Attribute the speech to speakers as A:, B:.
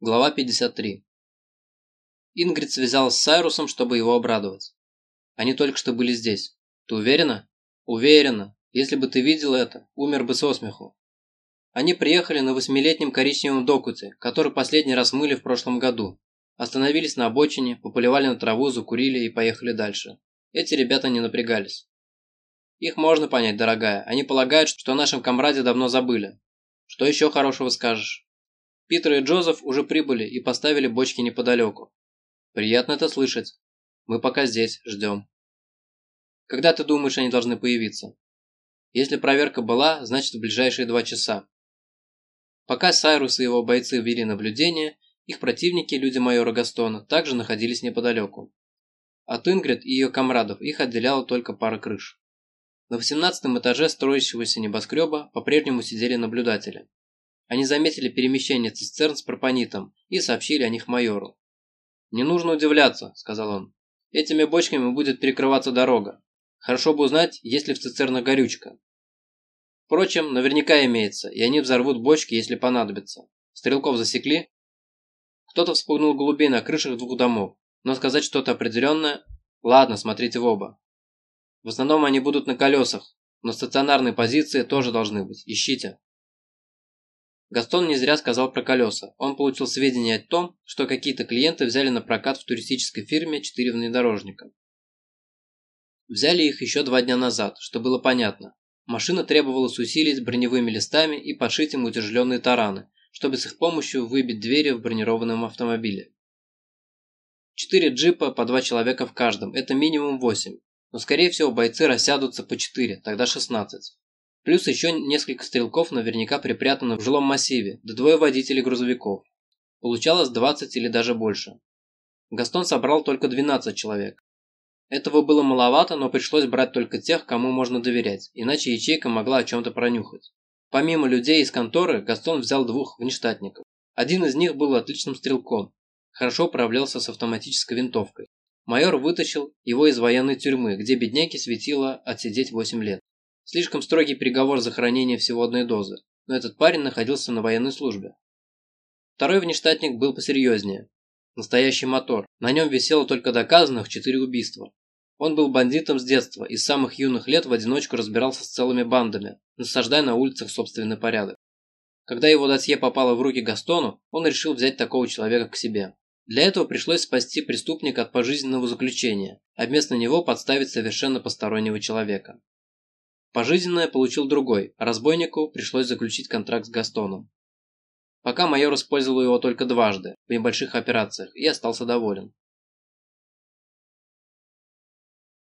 A: Глава 53. Ингрид связалась с Сайрусом, чтобы его обрадовать. Они только что были здесь. Ты уверена? Уверена. Если бы ты видел это, умер бы со смеху. Они приехали на восьмилетнем коричневом докуте, который последний раз мыли в прошлом году. Остановились на обочине, пополивали на траву, закурили и поехали дальше. Эти ребята не напрягались. Их можно понять, дорогая. Они полагают, что о нашем комраде давно забыли. Что еще хорошего скажешь? Питер и Джозеф уже прибыли и поставили бочки неподалеку. Приятно это слышать. Мы пока здесь, ждем. Когда ты думаешь, они должны появиться? Если проверка была, значит в ближайшие два часа. Пока Сайрус и его бойцы вели наблюдение, их противники, люди майора Гастона, также находились неподалеку. От Ингрид и ее комрадов их отделяла только пара крыш. На 18 этаже строящегося небоскреба по-прежнему сидели наблюдатели. Они заметили перемещение цистерн с пропонитом и сообщили о них майору. «Не нужно удивляться», – сказал он. «Этими бочками будет перекрываться дорога. Хорошо бы узнать, есть ли в цистернах горючка. Впрочем, наверняка имеется, и они взорвут бочки, если понадобится. Стрелков засекли?» Кто-то вспугнул голубей на крышах двух домов, но сказать что-то определенное... Ладно, смотрите в оба. В основном они будут на колесах, но стационарные позиции тоже должны быть. Ищите. Гастон не зря сказал про колеса. Он получил сведения о том, что какие-то клиенты взяли на прокат в туристической фирме четыре внедорожника. Взяли их еще два дня назад, что было понятно. Машина требовалось усилить броневыми листами и подшить им утяжеленные тараны, чтобы с их помощью выбить двери в бронированном автомобиле. Четыре джипа по два человека в каждом – это минимум восемь, но скорее всего бойцы рассядутся по четыре, тогда шестнадцать. Плюс еще несколько стрелков наверняка припрятаны в жилом массиве, да двое водителей грузовиков. Получалось 20 или даже больше. Гастон собрал только 12 человек. Этого было маловато, но пришлось брать только тех, кому можно доверять, иначе ячейка могла о чем-то пронюхать. Помимо людей из конторы, Гастон взял двух внештатников. Один из них был отличным стрелком, хорошо управлялся с автоматической винтовкой. Майор вытащил его из военной тюрьмы, где бедняке светило отсидеть 8 лет. Слишком строгий приговор за хранение всего одной дозы, но этот парень находился на военной службе. Второй внештатник был посерьезнее. Настоящий мотор. На нем висело только доказанных четыре убийства. Он был бандитом с детства и с самых юных лет в одиночку разбирался с целыми бандами, насаждая на улицах собственный порядок. Когда его досье попало в руки Gastoну, он решил взять такого человека к себе. Для этого пришлось спасти преступника от пожизненного заключения, а вместо него подставить совершенно постороннего человека. Пожизненное получил другой, а разбойнику пришлось заключить контракт с Гастоном. Пока майор использовал его только дважды, в небольших операциях, и остался доволен.